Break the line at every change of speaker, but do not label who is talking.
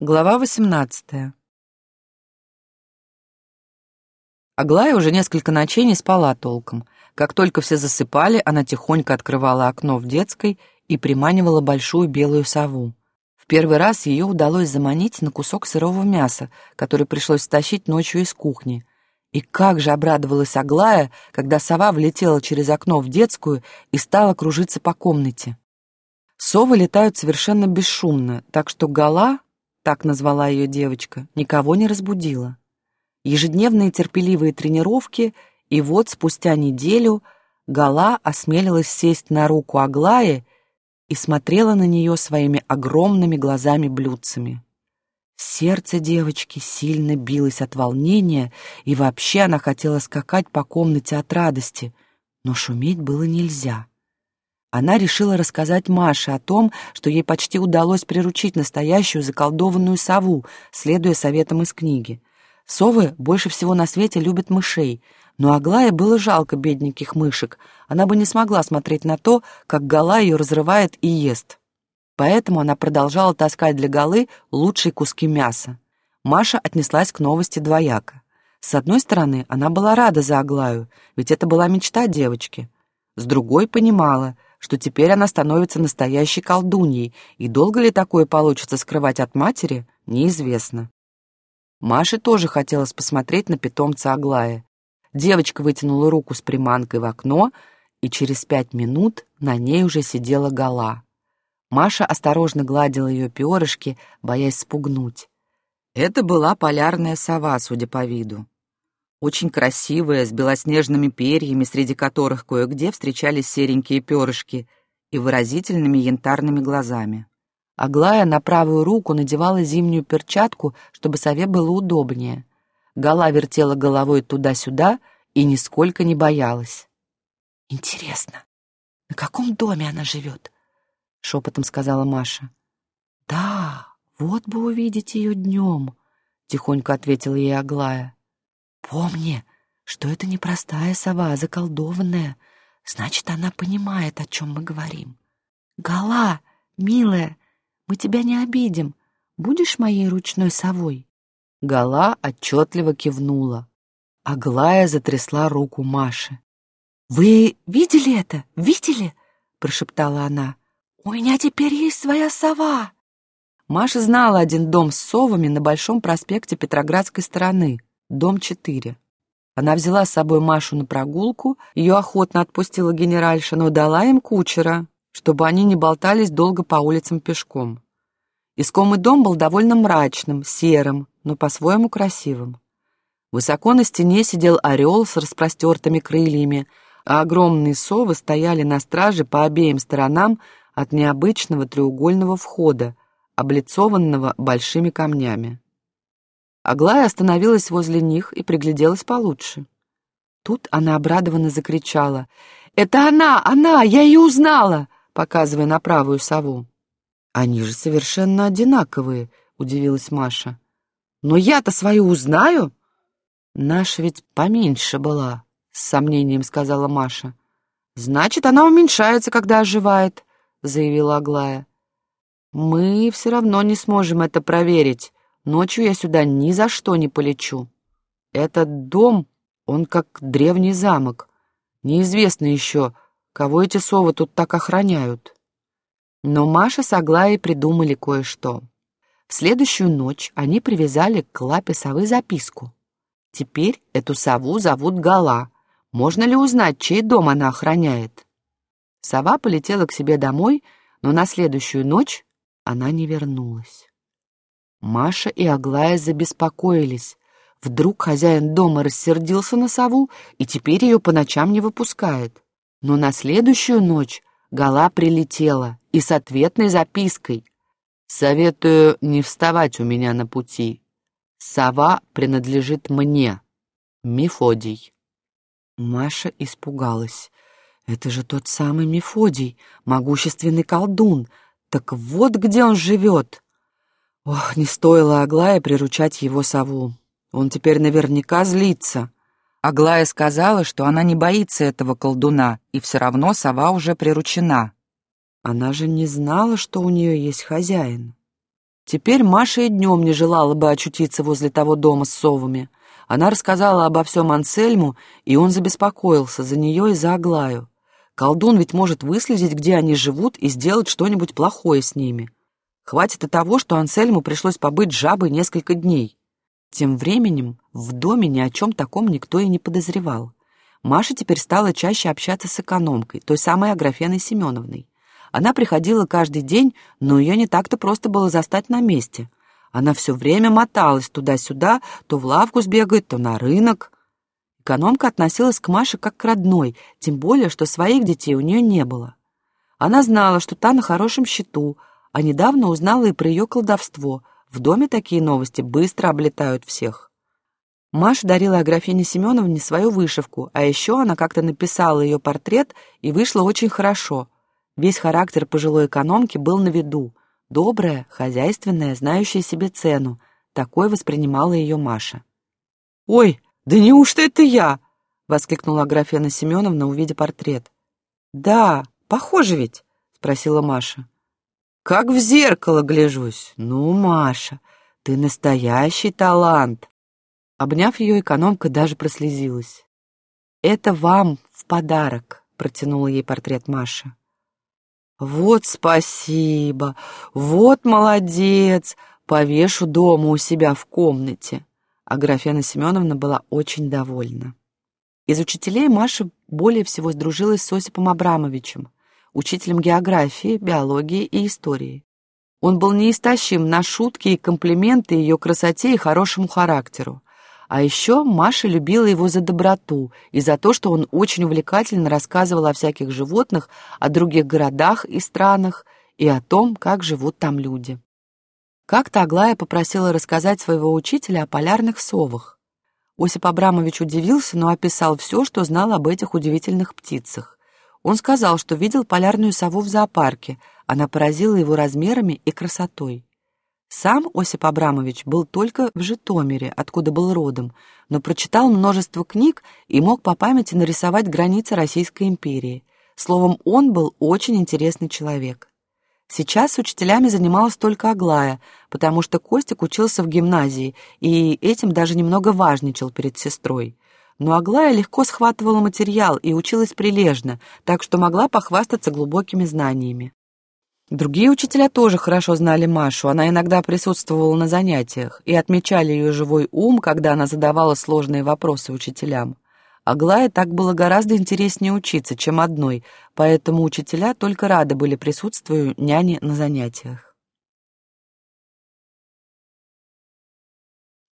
Глава 18. Аглая уже несколько ночей не спала толком. Как только все засыпали, она тихонько открывала окно в детской и приманивала большую белую сову. В первый раз ее удалось заманить на кусок сырого мяса, который пришлось стащить ночью из кухни. И как же обрадовалась Аглая, когда сова влетела через окно в детскую и стала кружиться по комнате. Совы летают совершенно бесшумно, так что Гала, так назвала ее девочка, никого не разбудила. Ежедневные терпеливые тренировки, и вот спустя неделю Гала осмелилась сесть на руку Аглае и смотрела на нее своими огромными глазами-блюдцами. Сердце девочки сильно билось от волнения, и вообще она хотела скакать по комнате от радости, но шуметь было нельзя. Она решила рассказать Маше о том, что ей почти удалось приручить настоящую заколдованную сову, следуя советам из книги. Совы больше всего на свете любят мышей, но Аглае было жалко бедненьких мышек. Она бы не смогла смотреть на то, как Гала ее разрывает и ест. Поэтому она продолжала таскать для Галы лучшие куски мяса. Маша отнеслась к новости двояко. С одной стороны, она была рада за Аглаю, ведь это была мечта девочки. С другой понимала — что теперь она становится настоящей колдуньей, и долго ли такое получится скрывать от матери, неизвестно. Маше тоже хотелось посмотреть на питомца Аглая. Девочка вытянула руку с приманкой в окно, и через пять минут на ней уже сидела гола. Маша осторожно гладила ее перышки, боясь спугнуть. Это была полярная сова, судя по виду очень красивая, с белоснежными перьями, среди которых кое-где встречались серенькие перышки, и выразительными янтарными глазами. Аглая на правую руку надевала зимнюю перчатку, чтобы сове было удобнее. Гала вертела головой туда-сюда и нисколько не боялась. «Интересно, на каком доме она живет?» — шепотом сказала Маша. «Да, вот бы увидеть ее днем», — тихонько ответила ей Аглая. Помни, что это не простая сова, а заколдованная. Значит, она понимает, о чем мы говорим. Гала, милая, мы тебя не обидим. Будешь моей ручной совой? Гала отчетливо кивнула. Аглая затрясла руку Маши. «Вы видели это? Видели?» — прошептала она. «У меня теперь есть своя сова!» Маша знала один дом с совами на Большом проспекте Петроградской стороны дом 4. Она взяла с собой Машу на прогулку, ее охотно отпустила генеральша, но дала им кучера, чтобы они не болтались долго по улицам пешком. Искомый дом был довольно мрачным, серым, но по-своему красивым. Высоко на стене сидел орел с распростертыми крыльями, а огромные совы стояли на страже по обеим сторонам от необычного треугольного входа, облицованного большими камнями. Аглая остановилась возле них и пригляделась получше. Тут она обрадованно закричала. «Это она! Она! Я ее узнала!» показывая на правую сову. «Они же совершенно одинаковые», — удивилась Маша. «Но я-то свою узнаю?» «Наша ведь поменьше была», — с сомнением сказала Маша. «Значит, она уменьшается, когда оживает», — заявила Аглая. «Мы все равно не сможем это проверить», Ночью я сюда ни за что не полечу. Этот дом, он как древний замок. Неизвестно еще, кого эти совы тут так охраняют. Но Маша с Аглаей придумали кое-что. В следующую ночь они привязали к лапе совы записку. Теперь эту сову зовут Гала. Можно ли узнать, чей дом она охраняет? Сова полетела к себе домой, но на следующую ночь она не вернулась. Маша и Аглая забеспокоились. Вдруг хозяин дома рассердился на сову и теперь ее по ночам не выпускает. Но на следующую ночь Гала прилетела и с ответной запиской. «Советую не вставать у меня на пути. Сова принадлежит мне, Мефодий». Маша испугалась. «Это же тот самый Мефодий, могущественный колдун. Так вот где он живет!» Ох, не стоило Аглае приручать его сову. Он теперь наверняка злится. Аглая сказала, что она не боится этого колдуна, и все равно сова уже приручена. Она же не знала, что у нее есть хозяин. Теперь Маша и днем не желала бы очутиться возле того дома с совами. Она рассказала обо всем Ансельму, и он забеспокоился за нее и за Аглаю. Колдун ведь может выследить, где они живут, и сделать что-нибудь плохое с ними. Хватит и того, что Ансельму пришлось побыть жабой несколько дней. Тем временем в доме ни о чем таком никто и не подозревал. Маша теперь стала чаще общаться с экономкой, той самой Аграфеной Семеновной. Она приходила каждый день, но ее не так-то просто было застать на месте. Она все время моталась туда-сюда, то в лавку сбегает, то на рынок. Экономка относилась к Маше как к родной, тем более, что своих детей у нее не было. Она знала, что та на хорошем счету, а недавно узнала и про ее колдовство. В доме такие новости быстро облетают всех. Маша дарила Аграфене Семеновне свою вышивку, а еще она как-то написала ее портрет, и вышло очень хорошо — Весь характер пожилой экономки был на виду. Добрая, хозяйственная, знающая себе цену. Такой воспринимала ее Маша. «Ой, да неужто это я?» — воскликнула Аграфена Семеновна, увидя портрет. «Да, похоже ведь?» — спросила Маша. «Как в зеркало гляжусь. Ну, Маша, ты настоящий талант!» Обняв ее, экономка даже прослезилась. «Это вам в подарок», — протянула ей портрет Маша. «Вот спасибо! Вот молодец! Повешу дома у себя в комнате!» А Графена Семеновна была очень довольна. Из учителей Маша более всего сдружилась с Осипом Абрамовичем, учителем географии, биологии и истории. Он был неистощим на шутки и комплименты ее красоте и хорошему характеру. А еще Маша любила его за доброту и за то, что он очень увлекательно рассказывал о всяких животных, о других городах и странах и о том, как живут там люди. Как-то Аглая попросила рассказать своего учителя о полярных совах. Осип Абрамович удивился, но описал все, что знал об этих удивительных птицах. Он сказал, что видел полярную сову в зоопарке, она поразила его размерами и красотой. Сам Осип Абрамович был только в Житомире, откуда был родом, но прочитал множество книг и мог по памяти нарисовать границы Российской империи. Словом, он был очень интересный человек. Сейчас с учителями занималась только Аглая, потому что Костик учился в гимназии и этим даже немного важничал перед сестрой. Но Аглая легко схватывала материал и училась прилежно, так что могла похвастаться глубокими знаниями. Другие учителя тоже хорошо знали Машу, она иногда присутствовала на занятиях и отмечали ее живой ум, когда она задавала сложные вопросы учителям. Аглае так было гораздо интереснее учиться, чем одной, поэтому учителя только рады были присутствию няни на занятиях.